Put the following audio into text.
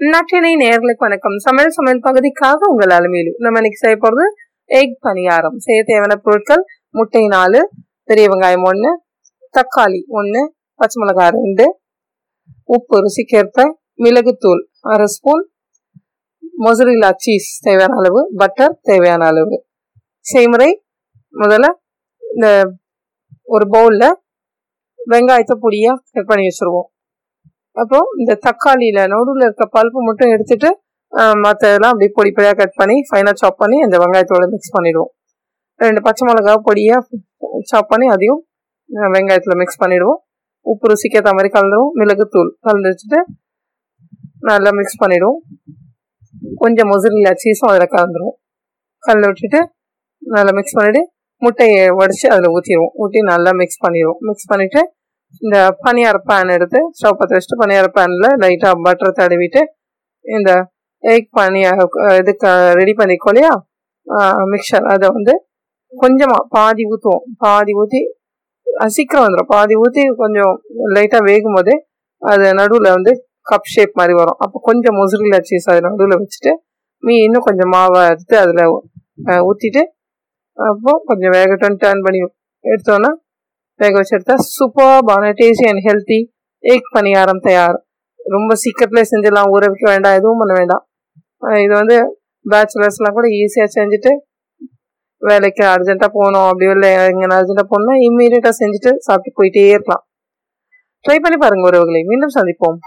நற்றினை நேர்களுக்கு வணக்கம். சமையல் சமையல் பகுதிக்காக உங்கள் அலுமையிலும் நம்ம இன்னைக்கு செய்ய போகிறது எக் பணியாரம். செய்ய தேவையான பொருட்கள் முட்டை நாலு பெரிய வெங்காயம் ஒன்று தக்காளி ஒன்று பச்சை மிளகாய் ரெண்டு உப்பு ருசிக்கேற்ப மிளகுத்தூள் அரை ஸ்பூன் மொசரிலா சீஸ் தேவையான அளவு பட்டர் தேவையான அளவு. செய்முறை முதல்ல இந்த ஒரு பவுலில் வெங்காயத்தை பொடியாக கட் பண்ணி வச்சுருவோம். அப்புறம் இந்த தக்காளியில் நடுவில் இருக்க பல்ப்பு மட்டும் எடுத்துட்டு மற்றதெல்லாம் அப்படியே பொடி பொடியாக கட் பண்ணி ஃபைனாக சாப் பண்ணி அந்த வெங்காயத்தோட மிக்ஸ் பண்ணிவிடுவோம் ரெண்டு பச்சை மிளகா பொடியாக சாப் பண்ணி அதையும் வெங்காயத்தில் மிக்ஸ் பண்ணிவிடுவோம் உப்பு ருசிக்கேற்ற மாதிரி கலந்துருவோம். மிளகுத்தூள் கலந்து வச்சுட்டு நல்லா மிக்ஸ் பண்ணிவிடுவோம் கொஞ்சம் மொசரில்லா சீஸும் அதில் கலந்துருவோம். கலந்து விட்டுட்டு நல்லா மிக்ஸ் பண்ணிவிட்டு முட்டையை உடச்சி அதில் ஊற்றிடுவோம் ஊற்றி நல்லா மிக்ஸ் பண்ணிடுவோம். மிக்ஸ் பண்ணிவிட்டு இந்த பனியார பேன் எடுத்து ஸ்டவ் பற்ற வச்சுட்டு பனியார பேனில் லைட்டாக பட்டர் தடவிட்டு இந்த எக் பனியார இதுக்கு ரெடி பண்ணிக்கோ இல்லையா? மிக்சர் அதை வந்து கொஞ்சமாக பாதி ஊற்றுவோம் பாதி ஊற்றி சீக்கிரம் வந்துடும் பாதி ஊற்றி கொஞ்சம் லைட்டாக வேகும் போதே அது நடுவில் வந்து கப் ஷேப் மாதிரி வரும். அப்போ கொஞ்சம் முசுரில் சீஸ் அது நடுவில் வச்சுட்டு மீ இன்னும் கொஞ்சம் மாவை எடுத்து அதில் ஊற்றிட்டு அப்போ கொஞ்சம் வேகட்டும் டர்ன் பண்ணி எடுத்தோன்னா வேக வச்சு சூப்பர்பான tasty and healthy egg paniyaram தயார். ரொம்ப சீக்கிரத்துலேயே செஞ்சிடலாம் ஊற வைக்க வேண்டாம் எதுவும் பண்ண வேண்டாம். இது வந்து பேச்சுலர்ஸ்லாம் கூட ஈஸியாக செஞ்சுட்டு வேலைக்கு அர்ஜென்ட்டாக போகணும் அப்படி இல்லை எங்கே அர்ஜென்ட்டாக போகணும்னா இம்மீடியட்டாக செஞ்சுட்டு சாப்பிட்டு போயிட்டே இருக்கலாம். ட்ரை பண்ணி பாருங்கள் உறவுகளை. மீண்டும் சந்திப்போம்.